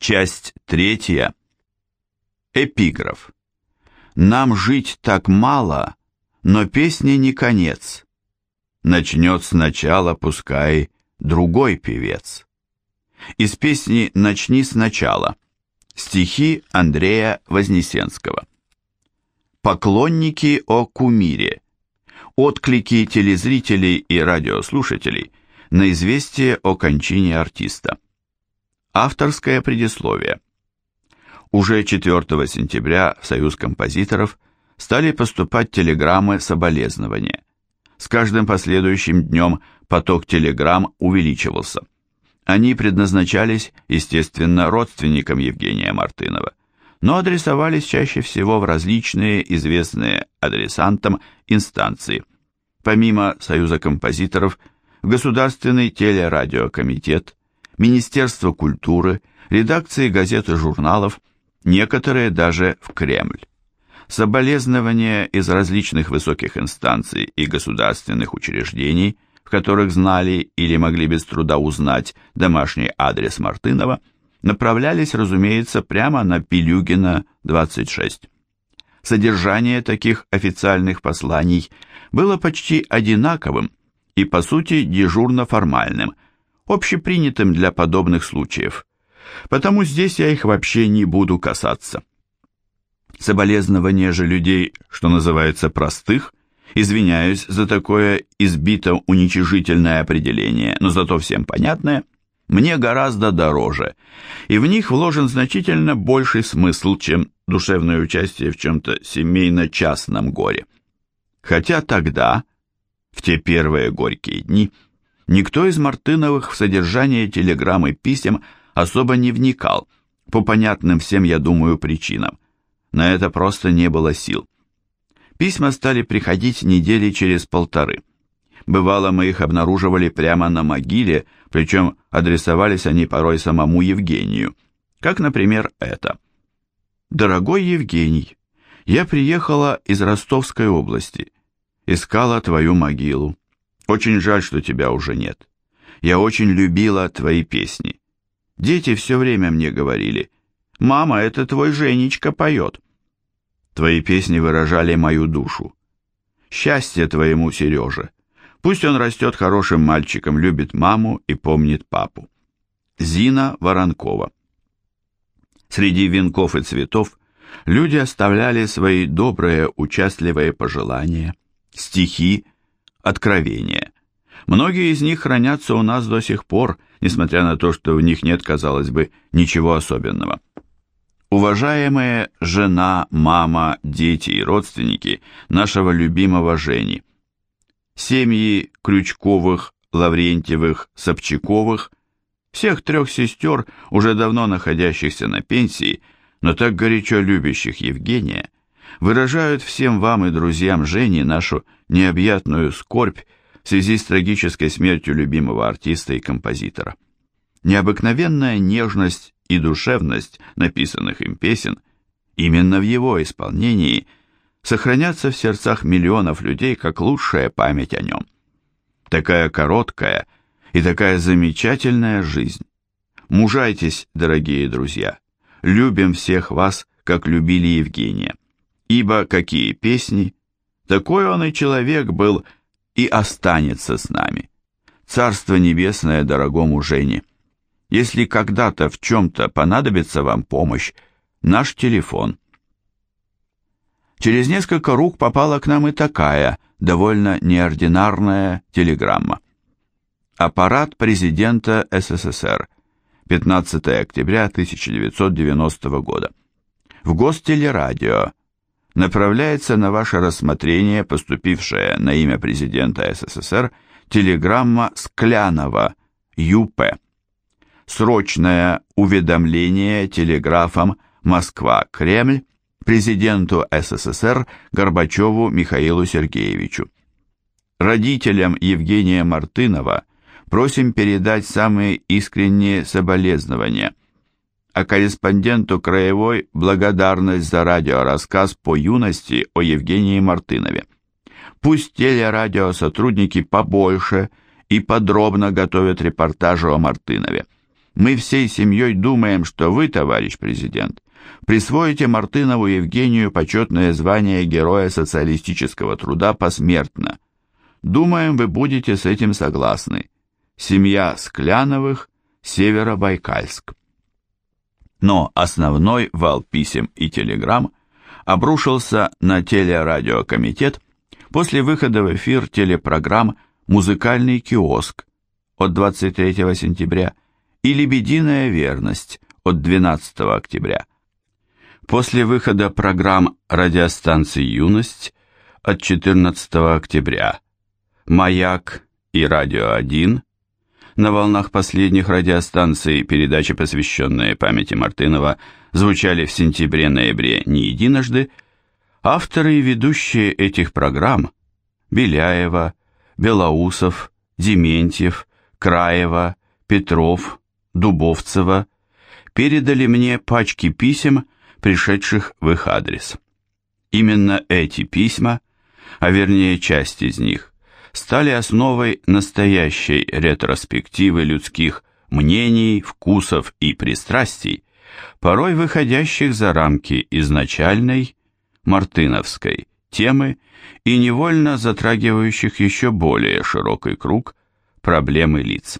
Часть третья. Эпиграф. Нам жить так мало, но песня не конец. Начнет сначала, пускай, другой певец. Из песни «Начни сначала». Стихи Андрея Вознесенского. Поклонники о кумире. Отклики телезрителей и радиослушателей на известие о кончине артиста. Авторское предисловие. Уже 4 сентября в Союз композиторов стали поступать телеграммы соболезнования. С каждым последующим днем поток телеграмм увеличивался. Они предназначались, естественно, родственникам Евгения Мартынова, но адресовались чаще всего в различные известные адресантам инстанции. Помимо Союза композиторов, в Государственный телерадиокомитет, Министерство культуры, редакции газет и журналов, некоторые даже в Кремль. Соболезнования из различных высоких инстанций и государственных учреждений – в которых знали или могли без труда узнать домашний адрес Мартынова, направлялись, разумеется, прямо на Пилюгина, 26. Содержание таких официальных посланий было почти одинаковым и, по сути, дежурно-формальным, общепринятым для подобных случаев. Потому здесь я их вообще не буду касаться. Соболезнования же людей, что называется, простых – Извиняюсь за такое избито-уничижительное определение, но зато всем понятное, мне гораздо дороже, и в них вложен значительно больший смысл, чем душевное участие в чем-то семейно-частном горе. Хотя тогда, в те первые горькие дни, никто из Мартыновых в содержание телеграмм и писем особо не вникал, по понятным всем, я думаю, причинам. На это просто не было сил. Письма стали приходить недели через полторы. Бывало, мы их обнаруживали прямо на могиле, причем адресовались они порой самому Евгению. Как, например, это. «Дорогой Евгений, я приехала из Ростовской области. Искала твою могилу. Очень жаль, что тебя уже нет. Я очень любила твои песни. Дети все время мне говорили, «Мама, это твой Женечка поет». Твои песни выражали мою душу. Счастье твоему, Сереже. Пусть он растет хорошим мальчиком, любит маму и помнит папу. Зина Воронкова. Среди венков и цветов люди оставляли свои добрые, участливые пожелания, стихи, откровения. Многие из них хранятся у нас до сих пор, несмотря на то, что в них нет, казалось бы, ничего особенного. Уважаемые жена, мама, дети и родственники нашего любимого Жени, семьи Крючковых, Лаврентьевых, Собчаковых, всех трех сестер, уже давно находящихся на пенсии, но так горячо любящих Евгения, выражают всем вам и друзьям Жени нашу необъятную скорбь в связи с трагической смертью любимого артиста и композитора. Необыкновенная нежность и душевность написанных им песен именно в его исполнении сохранятся в сердцах миллионов людей как лучшая память о нем. Такая короткая и такая замечательная жизнь. Мужайтесь, дорогие друзья, любим всех вас, как любили Евгения, ибо какие песни, такой он и человек был и останется с нами. Царство небесное дорогому Жене. Если когда-то в чем-то понадобится вам помощь, наш телефон. Через несколько рук попала к нам и такая, довольно неординарная телеграмма. Аппарат президента СССР. 15 октября 1990 года. В Гостелерадио направляется на ваше рассмотрение поступившая на имя президента СССР телеграмма Склянова, ЮП. Срочное уведомление телеграфом Москва-Кремль президенту СССР Горбачеву Михаилу Сергеевичу. Родителям Евгения Мартынова просим передать самые искренние соболезнования, а корреспонденту Краевой благодарность за радиорассказ по юности о Евгении Мартынове. Пусть телерадиосотрудники побольше и подробно готовят репортажи о Мартынове. Мы всей семьей думаем, что вы, товарищ президент, присвоите Мартынову Евгению почетное звание Героя социалистического труда посмертно. Думаем, вы будете с этим согласны. Семья Скляновых, Северобайкальск. Но основной вал писем и телеграмм обрушился на телерадиокомитет после выхода в эфир телепрограмм «Музыкальный киоск» от 23 сентября и «Лебединая верность» от 12 октября. После выхода программ радиостанции «Юность» от 14 октября, «Маяк» и «Радио 1» на волнах последних радиостанций передачи, посвященные памяти Мартынова, звучали в сентябре-ноябре не единожды, авторы и ведущие этих программ Беляева, Белоусов, Дементьев, Краева, Петров, Дубовцева передали мне пачки писем, пришедших в их адрес. Именно эти письма, а вернее часть из них, стали основой настоящей ретроспективы людских мнений, вкусов и пристрастий, порой выходящих за рамки изначальной, мартыновской темы и невольно затрагивающих еще более широкий круг проблемы лиц.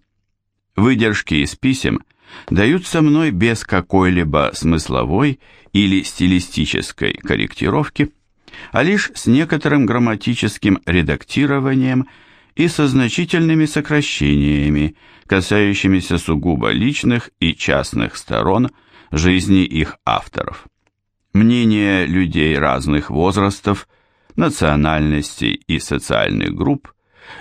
Выдержки из писем даются мной без какой-либо смысловой или стилистической корректировки, а лишь с некоторым грамматическим редактированием и со значительными сокращениями, касающимися сугубо личных и частных сторон жизни их авторов. Мнения людей разных возрастов, национальностей и социальных групп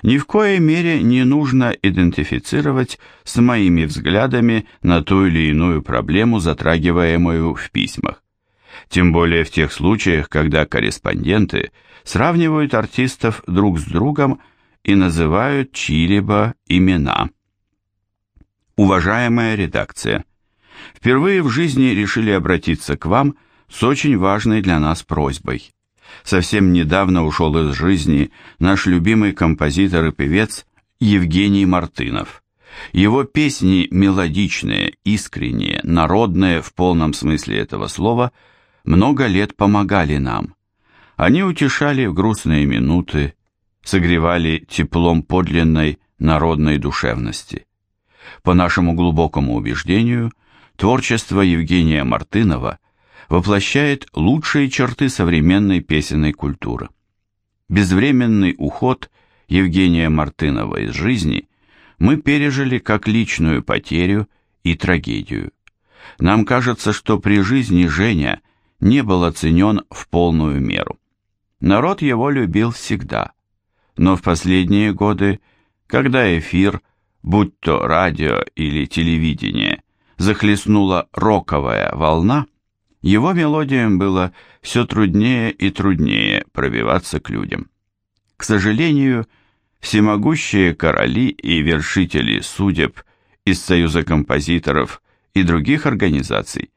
ни в коей мере не нужно идентифицировать с моими взглядами на ту или иную проблему, затрагиваемую в письмах тем более в тех случаях, когда корреспонденты сравнивают артистов друг с другом и называют чьи-либо имена. Уважаемая редакция, впервые в жизни решили обратиться к вам с очень важной для нас просьбой. Совсем недавно ушел из жизни наш любимый композитор и певец Евгений Мартынов. Его песни мелодичные, искренние, народные в полном смысле этого слова – много лет помогали нам. Они утешали в грустные минуты, согревали теплом подлинной народной душевности. По нашему глубокому убеждению, творчество Евгения Мартынова воплощает лучшие черты современной песенной культуры. Безвременный уход Евгения Мартынова из жизни мы пережили как личную потерю и трагедию. Нам кажется, что при жизни Женя не был оценен в полную меру. Народ его любил всегда, но в последние годы, когда эфир, будь то радио или телевидение, захлестнула роковая волна, его мелодиям было все труднее и труднее пробиваться к людям. К сожалению, всемогущие короли и вершители судеб из Союза композиторов и других организаций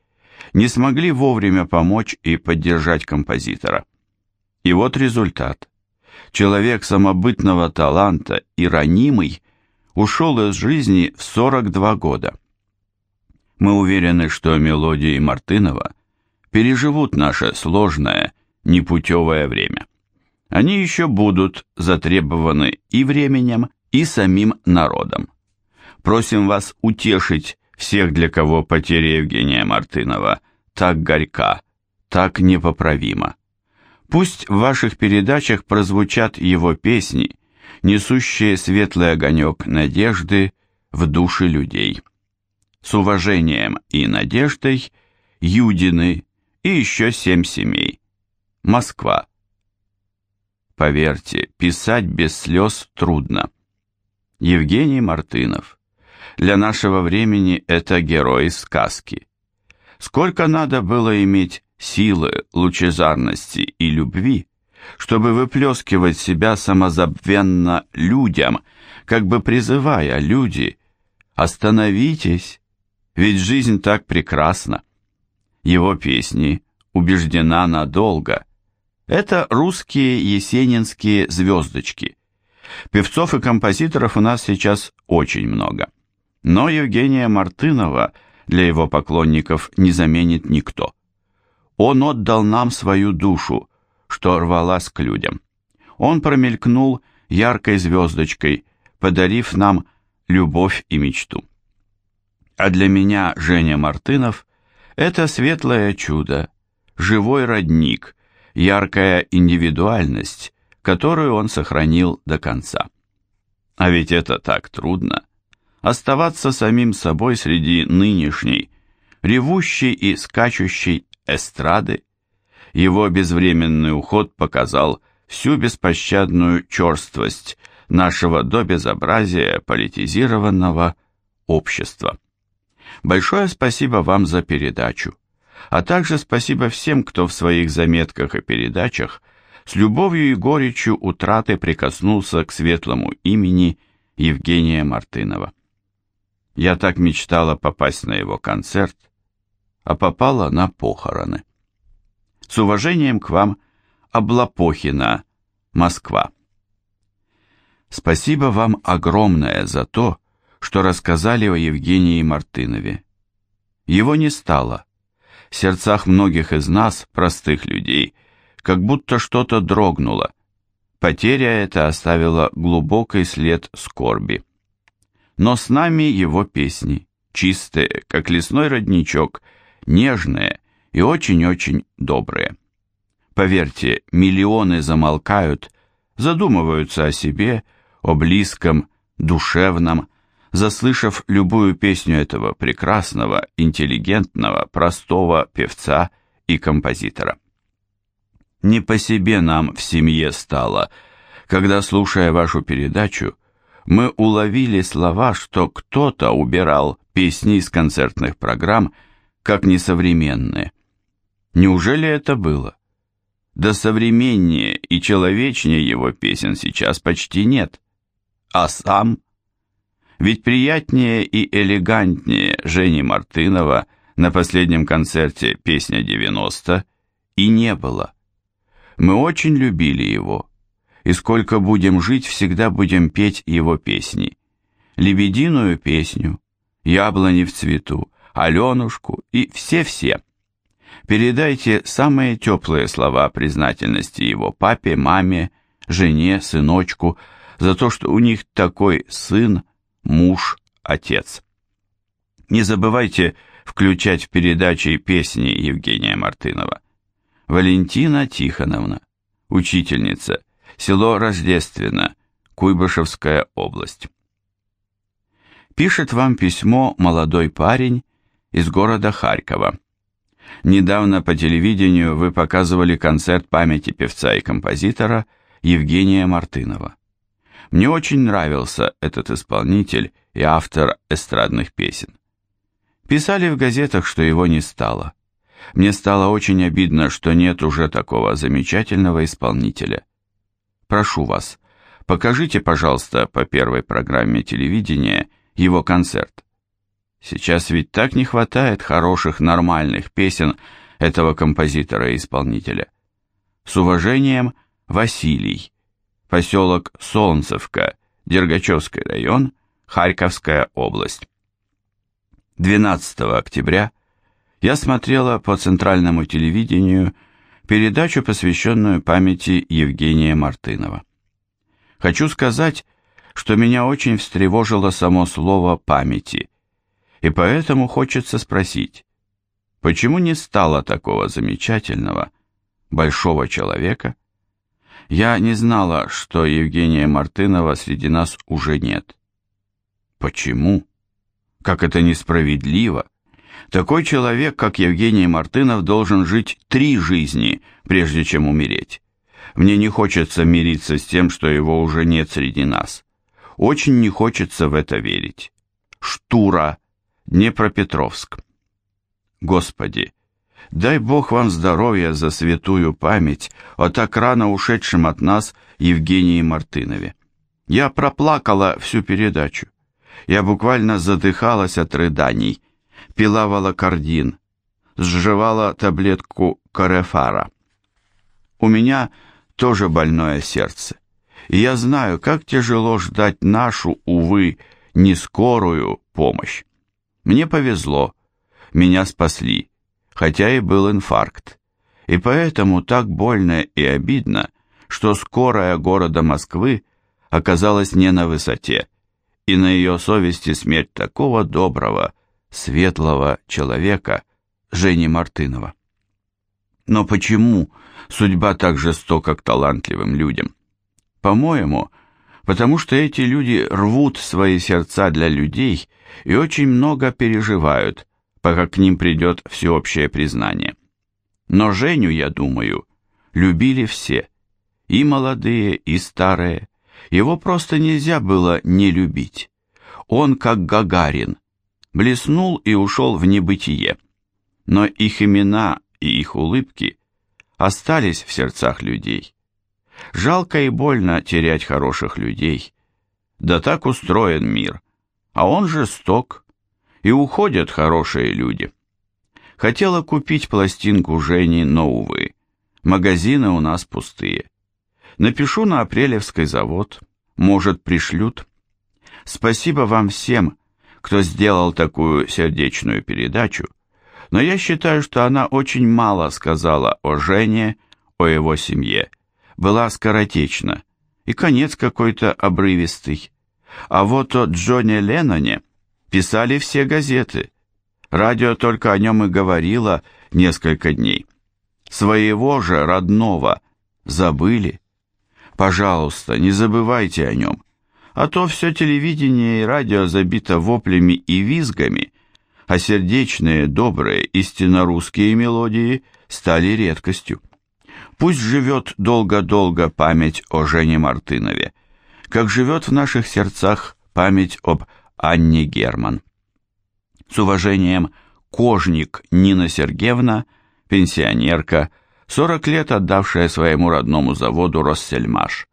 не смогли вовремя помочь и поддержать композитора. И вот результат. Человек самобытного таланта и ранимый ушел из жизни в 42 года. Мы уверены, что мелодии Мартынова переживут наше сложное, непутевое время. Они еще будут затребованы и временем, и самим народом. Просим вас утешить всех, для кого потеря Евгения Мартынова так горька, так непоправима. Пусть в ваших передачах прозвучат его песни, несущие светлый огонек надежды в души людей. С уважением и надеждой Юдины и еще семь семей. Москва. Поверьте, писать без слез трудно. Евгений Мартынов. Для нашего времени это герой сказки. Сколько надо было иметь силы, лучезарности и любви, чтобы выплескивать себя самозабвенно людям, как бы призывая люди, остановитесь, ведь жизнь так прекрасна. Его песни убеждена надолго. Это русские есенинские звездочки. Певцов и композиторов у нас сейчас очень много. Но Евгения Мартынова для его поклонников не заменит никто. Он отдал нам свою душу, что рвалась к людям. Он промелькнул яркой звездочкой, подарив нам любовь и мечту. А для меня Женя Мартынов – это светлое чудо, живой родник, яркая индивидуальность, которую он сохранил до конца. А ведь это так трудно – оставаться самим собой среди нынешней, ревущей и скачущей эстрады. Его безвременный уход показал всю беспощадную черствость нашего до безобразия политизированного общества. Большое спасибо вам за передачу, а также спасибо всем, кто в своих заметках и передачах с любовью и горечью утраты прикоснулся к светлому имени Евгения Мартынова. Я так мечтала попасть на его концерт, а попала на похороны. С уважением к вам, Облапохина, Москва. Спасибо вам огромное за то, что рассказали о Евгении Мартынове. Его не стало. В сердцах многих из нас, простых людей, как будто что-то дрогнуло. Потеря эта оставила глубокий след скорби. Но с нами его песни, чистые, как лесной родничок, нежные и очень-очень добрые. Поверьте, миллионы замолкают, задумываются о себе, о близком, душевном, заслышав любую песню этого прекрасного, интеллигентного, простого певца и композитора. Не по себе нам в семье стало, когда, слушая вашу передачу, мы уловили слова, что кто-то убирал песни из концертных программ, как несовременные. Неужели это было? Да современнее и человечнее его песен сейчас почти нет. А сам ведь приятнее и элегантнее Жени Мартынова на последнем концерте «Песня 90» и не было. Мы очень любили его, и сколько будем жить, всегда будем петь его песни. Лебединую песню, Яблони в цвету, Аленушку и все-все. Передайте самые теплые слова признательности его папе, маме, жене, сыночку за то, что у них такой сын, муж, отец. Не забывайте включать в передачи песни Евгения Мартынова. Валентина Тихоновна, учительница, село Рождественно, Куйбышевская область. Пишет вам письмо молодой парень из города Харькова. Недавно по телевидению вы показывали концерт памяти певца и композитора Евгения Мартынова. Мне очень нравился этот исполнитель и автор эстрадных песен. Писали в газетах, что его не стало. Мне стало очень обидно, что нет уже такого замечательного исполнителя. Прошу вас, покажите, пожалуйста, по первой программе телевидения его концерт. Сейчас ведь так не хватает хороших, нормальных песен этого композитора и исполнителя. С уважением, Василий поселок Солнцевка, Дергачевский район, Харьковская область. 12 октября я смотрела по центральному телевидению передачу, посвященную памяти Евгения Мартынова. Хочу сказать, что меня очень встревожило само слово «памяти», и поэтому хочется спросить, почему не стало такого замечательного, большого человека, я не знала, что Евгения Мартынова среди нас уже нет. Почему? Как это несправедливо. Такой человек, как Евгений Мартынов, должен жить три жизни, прежде чем умереть. Мне не хочется мириться с тем, что его уже нет среди нас. Очень не хочется в это верить. Штура, Днепропетровск. Господи, Дай Бог вам здоровья за святую память о так рано ушедшем от нас Евгении Мартынове. Я проплакала всю передачу. Я буквально задыхалась от рыданий, пила волокордин, сживала таблетку корефара. У меня тоже больное сердце, и я знаю, как тяжело ждать нашу, увы, не скорую помощь. Мне повезло, меня спасли, хотя и был инфаркт. И поэтому так больно и обидно, что скорая города Москвы оказалась не на высоте, и на ее совести смерть такого доброго, светлого человека, Жени Мартынова. Но почему судьба так жестока к талантливым людям? По-моему, потому что эти люди рвут свои сердца для людей и очень много переживают, пока к ним придет всеобщее признание. Но Женю, я думаю, любили все, и молодые, и старые. Его просто нельзя было не любить. Он, как Гагарин, блеснул и ушел в небытие. Но их имена и их улыбки остались в сердцах людей. Жалко и больно терять хороших людей. Да так устроен мир, а он жесток, и уходят хорошие люди. Хотела купить пластинку Жени, но, увы, магазины у нас пустые. Напишу на Апрелевский завод, может, пришлют. Спасибо вам всем, кто сделал такую сердечную передачу, но я считаю, что она очень мало сказала о Жене, о его семье, была скоротечна, и конец какой-то обрывистый. А вот о Джоне Ленноне писали все газеты. Радио только о нем и говорило несколько дней. Своего же родного забыли. Пожалуйста, не забывайте о нем, а то все телевидение и радио забито воплями и визгами, а сердечные, добрые, истинно русские мелодии стали редкостью. Пусть живет долго-долго память о Жене Мартынове, как живет в наших сердцах память об Анне Герман. С уважением, Кожник Нина Сергеевна, пенсионерка, 40 лет отдавшая своему родному заводу Россельмаш.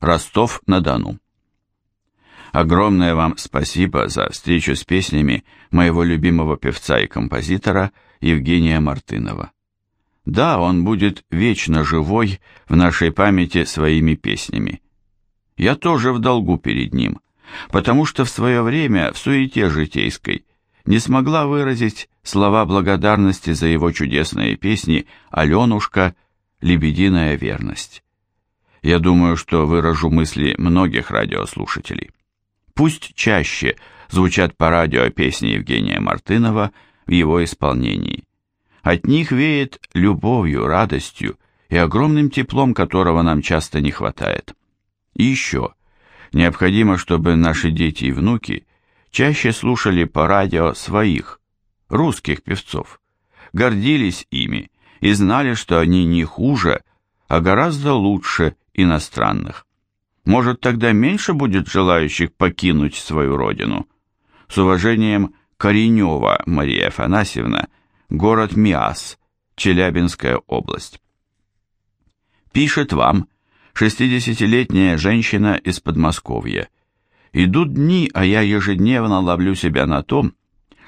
Ростов-на-Дону. Огромное вам спасибо за встречу с песнями моего любимого певца и композитора Евгения Мартынова. Да, он будет вечно живой в нашей памяти своими песнями. Я тоже в долгу перед ним, потому что в свое время в суете житейской не смогла выразить слова благодарности за его чудесные песни «Аленушка», «Лебединая верность». Я думаю, что выражу мысли многих радиослушателей. Пусть чаще звучат по радио песни Евгения Мартынова в его исполнении. От них веет любовью, радостью и огромным теплом, которого нам часто не хватает. И еще, необходимо, чтобы наши дети и внуки чаще слушали по радио своих, русских певцов, гордились ими и знали, что они не хуже, а гораздо лучше иностранных. Может, тогда меньше будет желающих покинуть свою родину? С уважением, Коренева Мария Афанасьевна – город Миас, Челябинская область. Пишет вам 60-летняя женщина из Подмосковья. Идут дни, а я ежедневно ловлю себя на том,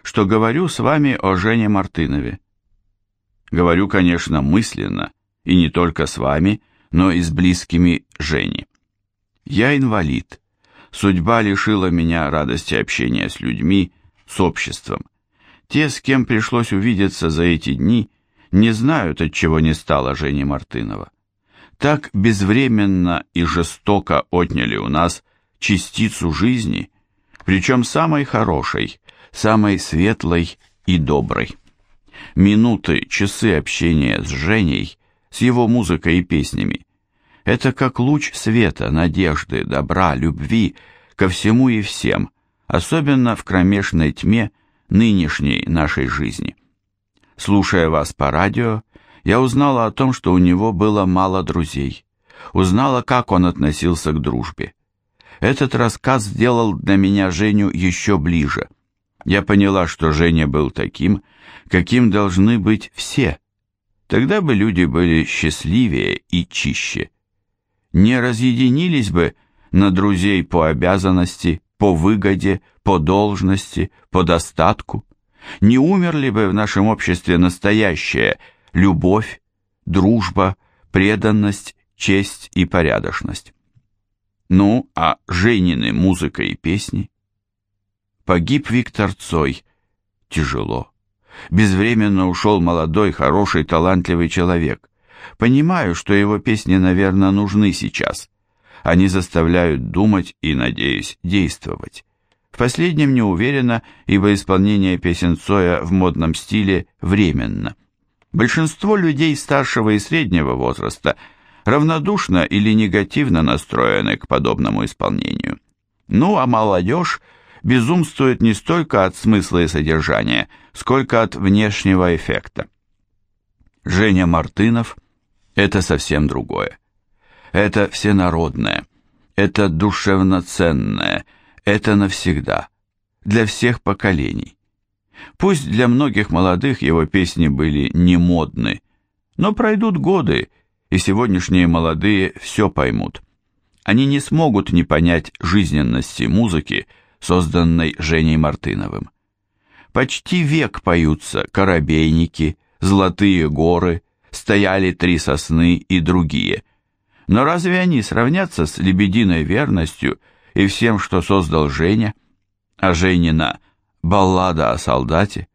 что говорю с вами о Жене Мартынове. Говорю, конечно, мысленно, и не только с вами, но и с близкими Жени. Я инвалид. Судьба лишила меня радости общения с людьми, с обществом. Те, с кем пришлось увидеться за эти дни, не знают, от чего не стало Жени Мартынова. Так безвременно и жестоко отняли у нас частицу жизни, причем самой хорошей, самой светлой и доброй. Минуты, часы общения с Женей, с его музыкой и песнями, это как луч света, надежды, добра, любви ко всему и всем, особенно в кромешной тьме, нынешней нашей жизни. Слушая вас по радио, я узнала о том, что у него было мало друзей. Узнала, как он относился к дружбе. Этот рассказ сделал для меня Женю еще ближе. Я поняла, что Женя был таким, каким должны быть все. Тогда бы люди были счастливее и чище. Не разъединились бы на друзей по обязанности, по выгоде, по должности, по достатку? Не умерли бы в нашем обществе настоящая любовь, дружба, преданность, честь и порядочность? Ну, а Женины музыка и песни? Погиб Виктор Цой. Тяжело. Безвременно ушел молодой, хороший, талантливый человек. Понимаю, что его песни, наверное, нужны сейчас. Они заставляют думать и, надеюсь, действовать. В последнем не уверена, ибо исполнение песен Цоя в модном стиле временно. Большинство людей старшего и среднего возраста равнодушно или негативно настроены к подобному исполнению. Ну, а молодежь безумствует не столько от смысла и содержания, сколько от внешнего эффекта. Женя Мартынов – это совсем другое. Это всенародное, это душевно ценное, это навсегда, для всех поколений. Пусть для многих молодых его песни были не модны, но пройдут годы, и сегодняшние молодые все поймут. Они не смогут не понять жизненности музыки, созданной Женей Мартыновым. Почти век поются «Коробейники», «Золотые горы», «Стояли три сосны» и другие. Но разве они сравнятся с «Лебединой верностью» и всем, что создал Женя? А Женина «Баллада о солдате»?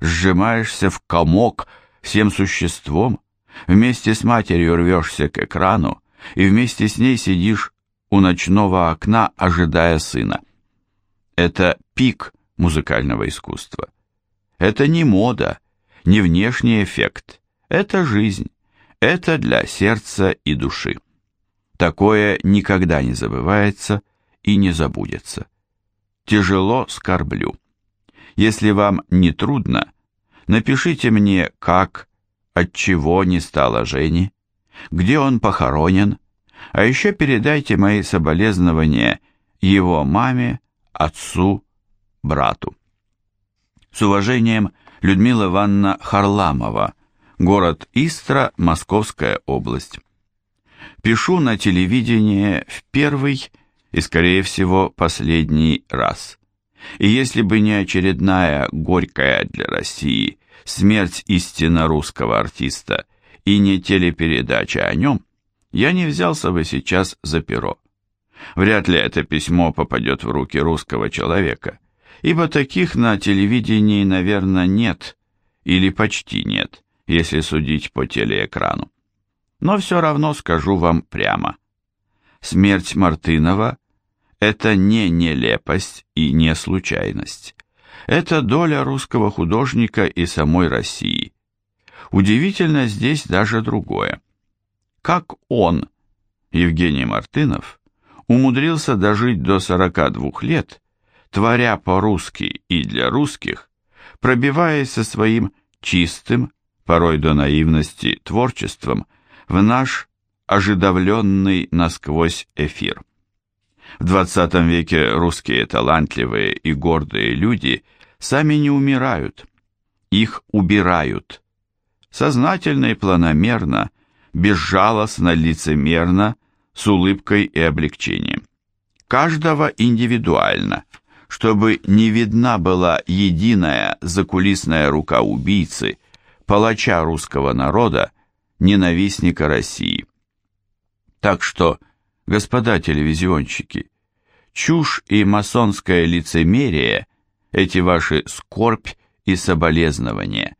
Сжимаешься в комок всем существом, вместе с матерью рвешься к экрану, и вместе с ней сидишь у ночного окна, ожидая сына. Это пик музыкального искусства. Это не мода, не внешний эффект. Это жизнь. Это для сердца и души. Такое никогда не забывается и не забудется. Тяжело скорблю. Если вам не трудно, напишите мне, как, от чего не стало Жени, где он похоронен, а еще передайте мои соболезнования его маме, отцу, брату. С уважением, Людмила Ивановна Харламова, город Истра, Московская область. Пишу на телевидение в первый и, скорее всего, последний раз. И если бы не очередная горькая для России смерть истинно русского артиста и не телепередача о нем, я не взялся бы сейчас за перо. Вряд ли это письмо попадет в руки русского человека, ибо таких на телевидении, наверное, нет, или почти нет, если судить по телеэкрану. Но все равно скажу вам прямо. Смерть Мартынова – это не нелепость и не случайность. Это доля русского художника и самой России. Удивительно здесь даже другое. Как он, Евгений Мартынов, умудрился дожить до 42 лет, творя по-русски и для русских, пробиваясь со своим чистым, порой до наивности, творчеством в наш ожидавленный насквозь эфир. В 20 веке русские талантливые и гордые люди сами не умирают, их убирают. Сознательно и планомерно, безжалостно, лицемерно – с улыбкой и облегчением. Каждого индивидуально, чтобы не видна была единая закулисная рука убийцы, палача русского народа, ненавистника России. Так что, господа телевизионщики, чушь и масонское лицемерие, эти ваши скорбь и соболезнования.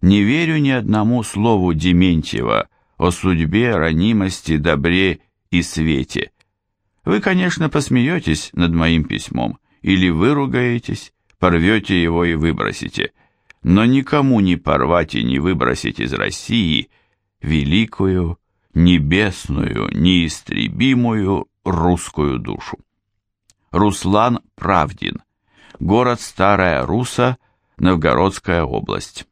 Не верю ни одному слову Дементьева о судьбе, ранимости, добре и свете. Вы, конечно, посмеетесь над моим письмом, или выругаетесь, порвете его и выбросите, но никому не порвать и не выбросить из России великую, небесную, неистребимую русскую душу. Руслан Правдин, город Старая Руса, Новгородская область.